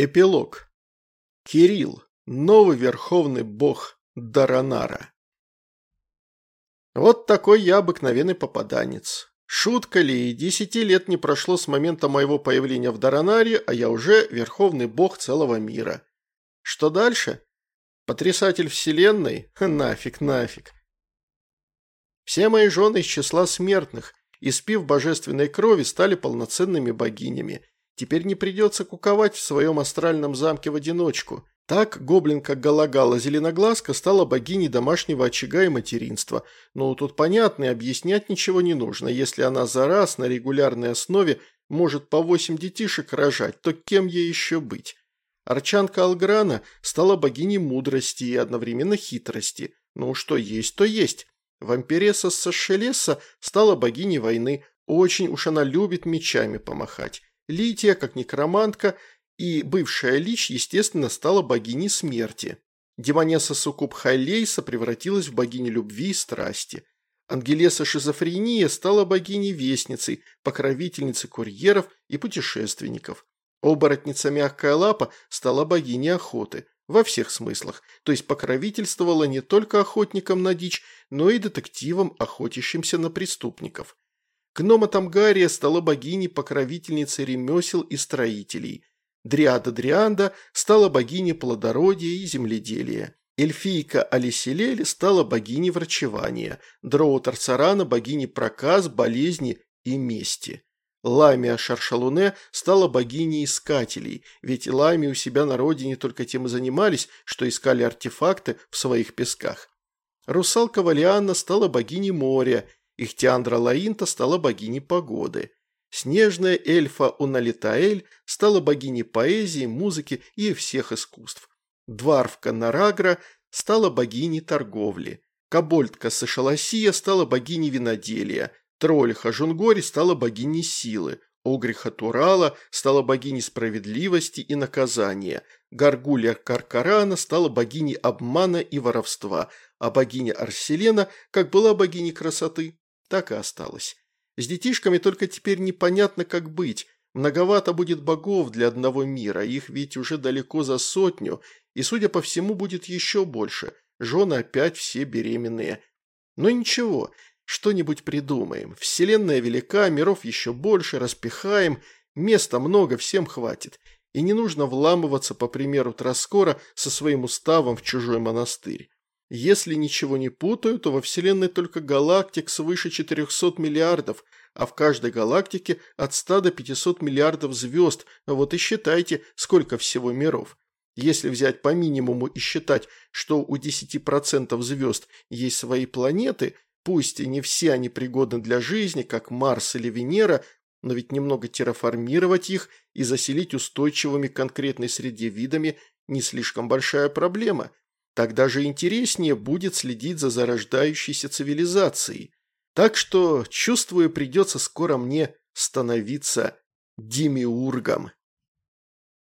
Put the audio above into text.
Эпилог. Кирилл, новый верховный бог Даранара. Вот такой я обыкновенный попаданец. Шутка ли, десяти лет не прошло с момента моего появления в Даранаре, а я уже верховный бог целого мира. Что дальше? Потрясатель вселенной? Нафиг, нафиг. Все мои жены из числа смертных, испив божественной крови, стали полноценными богинями – Теперь не придется куковать в своем астральном замке в одиночку. Так гоблинка Галагала Зеленоглазка стала богиней домашнего очага и материнства. Но тут понятно и объяснять ничего не нужно. Если она за раз на регулярной основе может по восемь детишек рожать, то кем ей еще быть? Арчанка Алграна стала богиней мудрости и одновременно хитрости. Ну, что есть, то есть. Вампиресса Сашелеса стала богиней войны. Очень уж она любит мечами помахать. Лития, как некромантка, и бывшая Лич, естественно, стала богиней смерти. Демонесса Сукуб Хайлейса превратилась в богиню любви и страсти. Ангелеса Шизофрения стала богиней-вестницей, покровительницей курьеров и путешественников. Оборотница Мягкая Лапа стала богиней охоты, во всех смыслах, то есть покровительствовала не только охотникам на дичь, но и детективам, охотящимся на преступников. Гнома Тамгария стала богиней-покровительницей ремесел и строителей. Дриада Дрианда стала богиней плодородия и земледелия. Эльфийка Алиселель стала богиней врачевания. Дроу Тарцарана – богиней проказ, болезни и мести. Ламия Шаршалуне стала богиней искателей, ведь Лами у себя на родине только тем и занимались, что искали артефакты в своих песках. Русалка Валианна стала богиней моря, Ихтиандра Лаинта стала богиней погоды. Снежная эльфа Уналитаэль стала богиней поэзии, музыки и всех искусств. Дварфка Нарагра стала богиней торговли. Кабольдка Сашаласия стала богиней виноделия. Трольха Жунгори стала богиней силы. Огриха Турала стала богиней справедливости и наказания. Гаргулья Каркарана стала богиней обмана и воровства, а богиня Арселена, как была богиней красоты, так и осталось. С детишками только теперь непонятно, как быть. Многовато будет богов для одного мира, их ведь уже далеко за сотню, и, судя по всему, будет еще больше. Жены опять все беременные. Но ничего, что-нибудь придумаем. Вселенная велика, миров еще больше, распихаем, места много, всем хватит. И не нужно вламываться, по примеру Троскора, со своим уставом в чужой монастырь. Если ничего не путаю, то во Вселенной только галактик свыше 400 миллиардов, а в каждой галактике от 100 до 500 миллиардов звезд, вот и считайте, сколько всего миров. Если взять по минимуму и считать, что у 10% звезд есть свои планеты, пусть и не все они пригодны для жизни, как Марс или Венера, но ведь немного терраформировать их и заселить устойчивыми конкретной среде видами не слишком большая проблема – Тогда же интереснее будет следить за зарождающейся цивилизацией. Так что, чувствую, придется скоро мне становиться демиургом.